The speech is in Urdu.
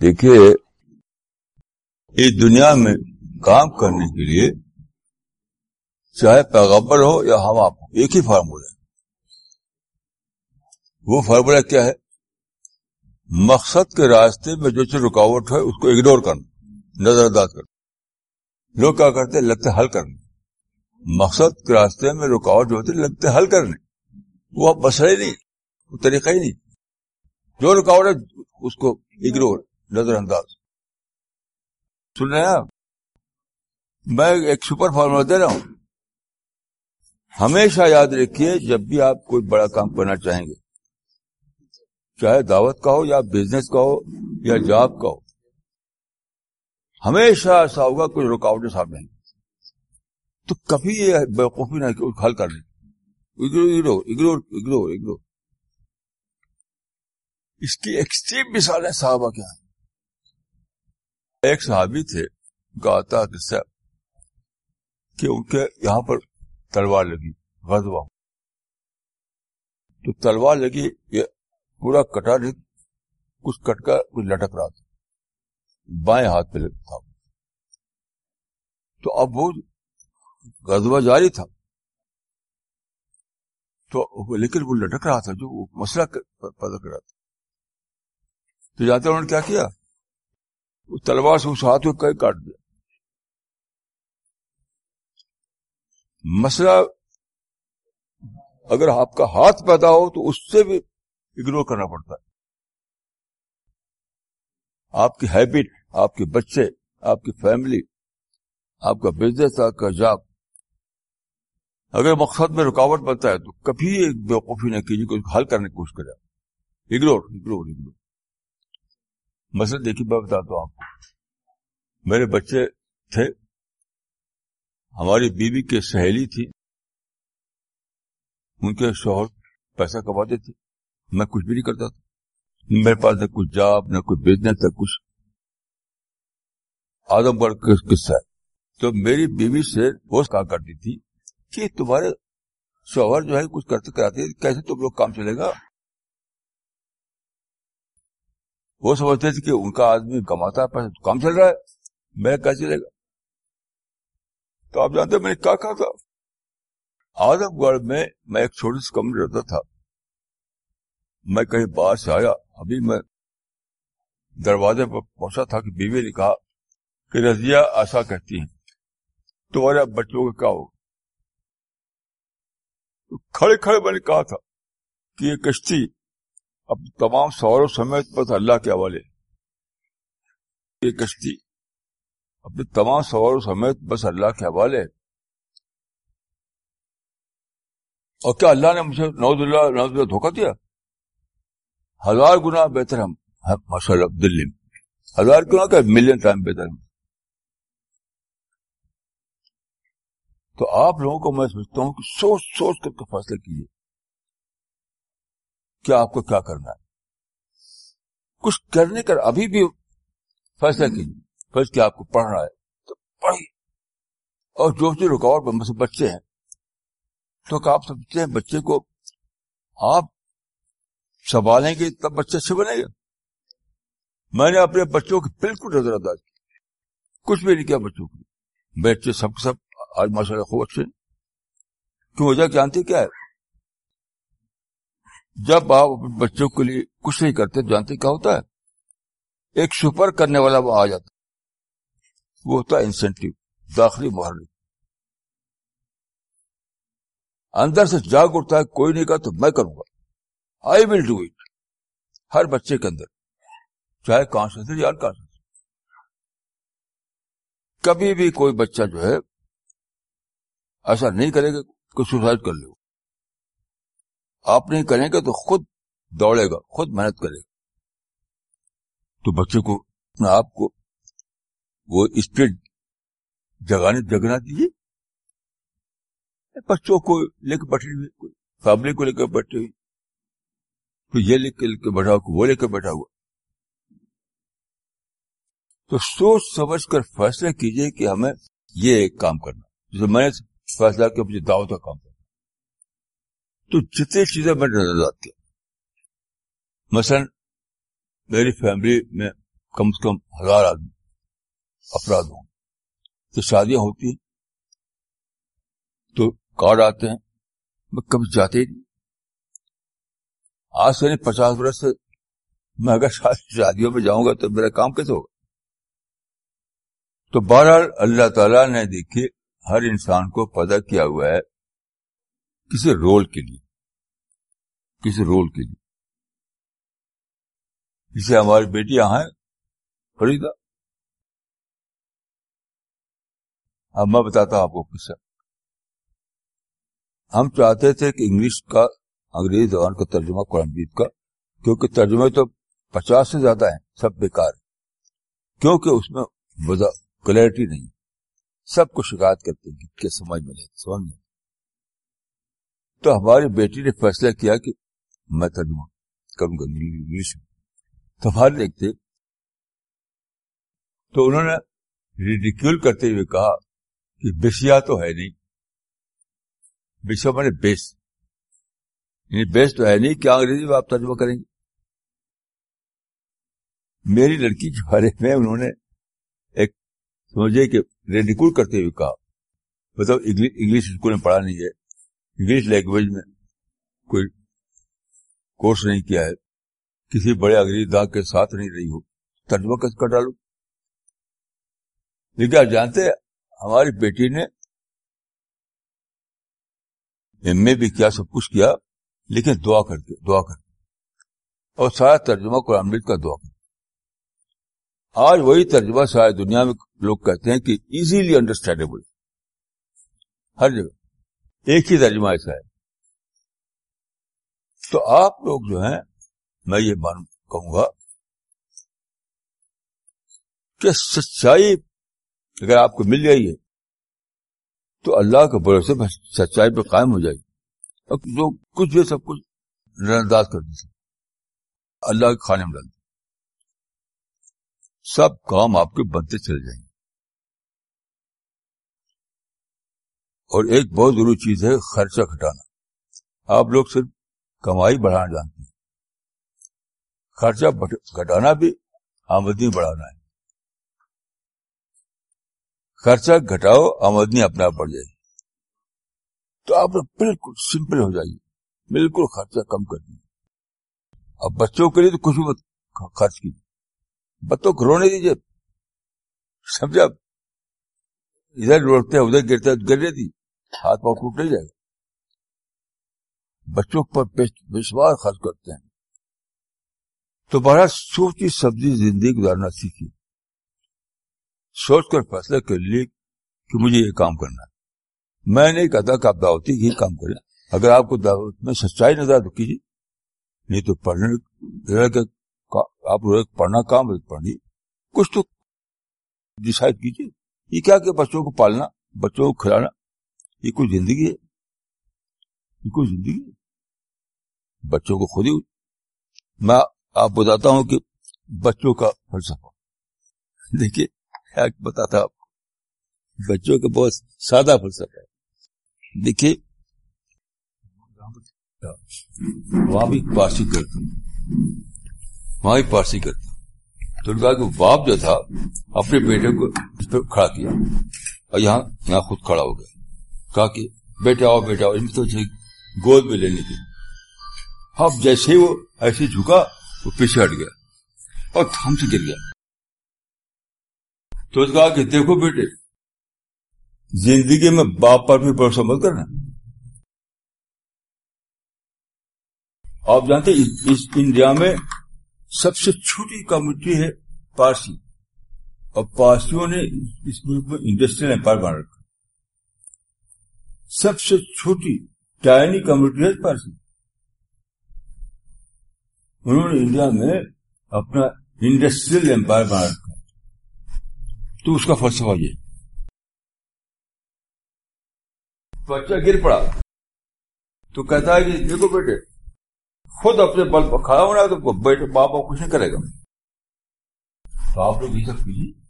دیکھیے، اس دنیا میں کام کرنے کے لیے چاہے پیغبر ہو یا ہم آپ ہو، ایک ہی فارمولہ وہ فارمولہ کیا ہے؟ مقصد کے راستے میں جو چیز رکاوٹ ہے، اس کو اگنور کرنا، نظر انداز کرنا۔ لوگ کیا کرتے لگتے حل کرنے۔ مقصد کے راستے میں رکاوٹ جو ہوتی ہے لگتے حل کرنے۔ وہ مسئلہ ہی نہیں وہ طریقہ ہی نہیں جو رکاوٹ ہے، اس کو اگنور نظر انداز۔ سن رہے ہیں آپ؟ میں ایک سپر فارمولا دے رہا ہوں۔ ہمیشہ یاد رکھیے، جب بھی آپ کوئی بڑا کام کرنا چاہیں گے، چاہے دعوت کا ہو یا بزنس کا ہو یا جاب کا ہو، ہمیشہ ایسا ہوگا کوئی رکاوٹیں سامنے تو کبھی یہ بیوقوفی نہ کہ حل کر لیں۔ Ignore ignore ignore ignore. اس کی ایکسٹریم مثال ہے صحابہ کیا ایک صحابی تھے کا آتا قصہ کہ ان کے یہاں پر تلوار لگی، غزوہ۔ تو تلوار لگی، یہ پورا کٹا نہیں، کچھ کٹ کر کچھ لٹک رہا تھا۔ بائیں ہاتھ پہ تھا تو اب وہ غزوہ جاری تھا۔ تو لیکن وہ لٹک رہا تھا، جو مسئلہ پیدا کر رہا تھا۔ تو جاتے انہوں نے کیا کیا؟ تلوار سے اس ہاتھ کو کئی کاٹ دیا۔ مسئلہ اگر آپ کا ہاتھ پیدا ہو تو اس سے بھی اگنور کرنا پڑتا ہے۔ آپ کی ہیبٹ آپ کے بچے، آپ کی فیملی آپ کا بزنس آپ کا جاب اگر مقصد میں رکاوٹ بنتا ہے تو کبھی ایک بیوقوفی نہ کیجیے کہ حل کرنے کی کوشش کرے اگنور اگنور اگنور مسئلہ دیکھیے میں بتاتا ہوں آپ کو۔ میرے بچے تھے، ہماری بیوی کی سہیلی تھی، ان کے شوہر پیسہ کماتے تھے۔ میں کچھ بھی نہیں کرتا تھا۔ میرے پاس نہ کچھ جاب، نہ کوئی بزنس نہ کچھ۔ آدم گڑھ قصہ ہے۔ تو میری بیوی سے وہ کہا کرتی تھی کہ تمہارے شوہر جو ہے، کچھ کرتے کراتے کیسے تم لوگ کام چلے گا؟ وہ سمجھتے تھے کہ ان کا آدمی کماتا ہے، پیسہ کام چل رہا ہے۔ میں کیا چلے گا۔ تو آپ جانتے میں نے کیا کہا تھا؟ آدم گڑھ میں میں ایک چھوٹی سی کمرے رہتا تھا۔ میں کہیں باہر سے آیا۔ ابھی میں دروازے پر پہنچا تھا کہ بیوی نے کہا کہ رضیا ایسا کہتی ہیں۔ تمہارے بچوں کا کیا ہو کھڑے کھڑے میں نے کہا تھا کہ یہ کشتی اب تمام سوروں سمیت بس اللہ کے حوالے۔ یہ کشتی۔ اپنے تمام سواروں سمیت بس اللہ کے حوالے۔ اور کیا اللہ نے مجھے نوز اللہ نوز اللہ دھوکہ دیا؟ ہزار گنا بہتر ہم ماشاء اللہ دلی۔ میں ہزار گنا کا ملین ٹائم بہتر ہم۔ تو آپ لوگوں کو میں سمجھتا ہوں کہ سوچ سوچ کر کے فیصلہ کیجیے۔ کیا آپ کو کیا کرنا ہے؟ کچھ کرنے کر ابھی بھی فیصلہ کیجیے۔ فرض کیا آپ کو پڑھنا ہے تو پڑھیے۔ اور جو جو رکاوٹ بچے ہیں، تو آپ سمجھتے ہیں بچے کو آپ سنبھالیں گے، تب بچے اچھے بنے گا میں نے اپنے بچوں کی بالکل نظر انداز کی۔ کچھ بھی نہیں کیا بچوں کو۔ بچے سب سب، آج ماشاء اللہ خوب اچھے کیوں وجہ جانتے کیا ہے؟ جب آپ اپنے بچوں کے لیے کچھ نہیں کرتے، جانتے کیا ہوتا ہے؟ ایک سپر کرنے والا وہ آ جاتا وہ ہوتا ہے انسینٹیو داخلی محرک۔ اندر سے جاگ اٹھتا ہے، کوئی نہیں کہا تو میں کروں گا۔ آئی ول ڈو اٹ ہر بچے کے اندر۔ چاہے کانشیس یا انکانشیس کبھی بھی کوئی بچہ جو ہے، ایسا نہیں کرے گا کہ سوسائڈ کر لے۔ آپ نہیں کریں گے تو خود دوڑے گا، خود محنت کرے گا۔ تو بچے کو، اپنے آپ کو وہ اسپرٹ جگانے، جگنا دیجیے۔ بچوں کو لے کے بیٹھے ہوئے فیملی کو لے کے بیٹھے ہوئے تو یہ لے کے لے کے بیٹھا ہوا وہ لے کے بیٹھا ہوا۔ تو سوچ سمجھ کر فیصلہ کیجیے کہ ہمیں یہ ایک کام کرنا۔ جیسے میں نے فیصلہ کیا، مجھے دعوت کا کام۔ تو جتنی چیزیں میں نظر آتی مثلا میری فیملی میں کم سے کم ہزار آدمی افراد ہوں۔ تو شادیاں ہوتی ہیں۔ تو کارڈ آتے ہیں۔ میں کبھی جاتے ہی نہیں۔ آج سے نہیں یعنی پچاس برس سے میں اگر شادیوں میں جاؤں گا تو میرا کام کیسے ہوگا؟ تو بہرحال اللہ تعالی نے دیکھیے ہر انسان کو پیدا کیا ہوا ہے کسی رول کے لیے۔ کسی رول کے لیے۔ جسے ہماری بیٹی یہاں ہے فریدا اب میں بتاتا ہوں آپ کو کس ہم چاہتے تھے کہ انگلش کا انگریزی زبان کا ترجمہ قرآن مجید کا، کیونکہ ترجمے تو پچاس سے زیادہ ہیں، سب بیکار کیونکہ اس میں کلیئرٹی نہیں۔ سب کو شکایت کرتے ہیں، کہ سمجھ میں نہیں سمجھ میں تو ہماری بیٹی نے فیصلہ کیا کہ میں ترجمہ کروں گا انگلش میں تو ہمارے دیکھتے تو انہوں نے ریڈیکیول کرتے ہوئے کہا کہ بسیا تو ہے نہیں۔ بسیا میں بیس۔ یعنی بیس تو ہے نہیں، کیا انگریزی میں آپ ترجمہ کریں گے؟ میری لڑکی کے بارے میں انہوں نے ایک سمجھے کہ ریڈیکول کرتے ہوئے کہا۔ مطلب انگلش اسکول میں پڑھا نہیں ہے۔ انگلش لینگویج میں کوئی کورس نہیں کیا ہے۔ کسی بڑے انگریزی داغ کے ساتھ نہیں رہی ہو۔ ترجمہ کس کر ڈالو؟ لیکن آپ جانتے ہماری بیٹی نے ایم اے بھی کیا، سب کچھ کیا، لیکن دعا کر کے، دعا کر کے۔ اور سارا ترجمہ قرآن مجید کا دعا کر آج وہی ترجمہ ساری دنیا میں لوگ کہتے ہیں کہ ایزیلی انڈرسٹینڈیبل ہر جگہ۔ ایک ہی ترجمہ ایسا ہے۔ تو آپ لوگ جو ہیں، میں یہ مان کہوں گا کہ سچائی اگر آپ کو مل جائیے، تو اللہ کے بھروسے میں سچائی پہ قائم ہو جائے گی جو کچھ بھی سب کچھ نظر انداز کر دی اللہ کے کھانے میں ڈال سب کام آپ کے بنتے چلے جائیں۔ گے اور ایک بہت ضروری چیز ہے، خرچہ گھٹانا آپ لوگ صرف کمائی بڑھانا جانتے ہیں۔ خرچہ گھٹانا بھی آمدنی بڑھانا ہے۔ خرچہ گھٹاؤ، آمدنی اپنے آپ بڑھ جائے۔ تو آپ بالکل سمپل ہو جائیے۔ بالکل خرچہ کم کر دیجیے۔ اب بچوں کے لیے تو کچھ بھی خرچ کیجیے۔ بچوں کو رونے دیجیے۔ سمجھا؟ ادھر روڑتے ادھر گرتے گرنے دی ہاتھ پاؤں ٹوٹ نہیں جائے گا۔ بچوں پر وشواس خرچ کرتے ہیں۔ تو سوچی سبزی زندگی گزارنا سیکھی سوچ کر فیصلہ کر لیے کہ مجھے یہ کام کرنا ہے۔ میں نہیں کہتا کہ آپ دعوتی ہی کام کریں۔ اگر آپ کو دعوت میں سچائی نظر تو کیجیے نہیں تو پڑھنے آپ پڑھنا کام ہے پڑھنی کچھ تو ڈسائڈ کیجیے یہ کیا کہ بچوں کو پالنا، بچوں کو کھلانا یہ کوئی زندگی ہے؟ یہ کوئی زندگی ہے؟ بچوں کو خود ہی میں آپ بتاتا ہوں کہ بچوں کا فلسفہ۔ دیکھیے بتاتا آپ بچوں کا بہت سادہ فلسفہ ہے۔ دیکھیے، وہاں بھی پارسی کرتا ہوں۔ وہاں بھی پارسی کرتا ہوں۔ تو کہا کہ باپ جو تھا، اپنے بیٹے کو اس پہ کھڑا کیا اور یہاں یہاں خود کھڑا ہو گیا۔ کہا کہ بیٹا آؤ بیٹا آؤ، ان تو گود میں لینے کی اب جیسے ہی وہ ایسے جھکا وہ پیچھے ہٹ گیا اور تھم سے گر گیا۔ تو اس کہا کہ دیکھو بیٹے، زندگی میں باپ پر بھی بھروسہ مت کرنا۔ آپ جانتے اس انڈیا میں سب سے چھوٹی کمیونٹی ہے پارسی۔ اور پارسیوں نے اس ملک میں انڈسٹریل امپائر بنا رکھا۔ سب سے چھوٹی ٹائنی کمیونٹی ہے۔ پارسی انہوں نے انڈیا میں اپنا انڈسٹریل امپائر بنا رکھا۔ تو اس کا فلسفہ یہ۔ بچہ گر پڑا۔ تو کہتا ہے کہ دیکھو بیٹے، خود اپنے بل پر کھڑا ہونا تو بیٹے، باپ کچھ نہیں کرے گا۔ تو آپ لوگ یہ سب کیجیے۔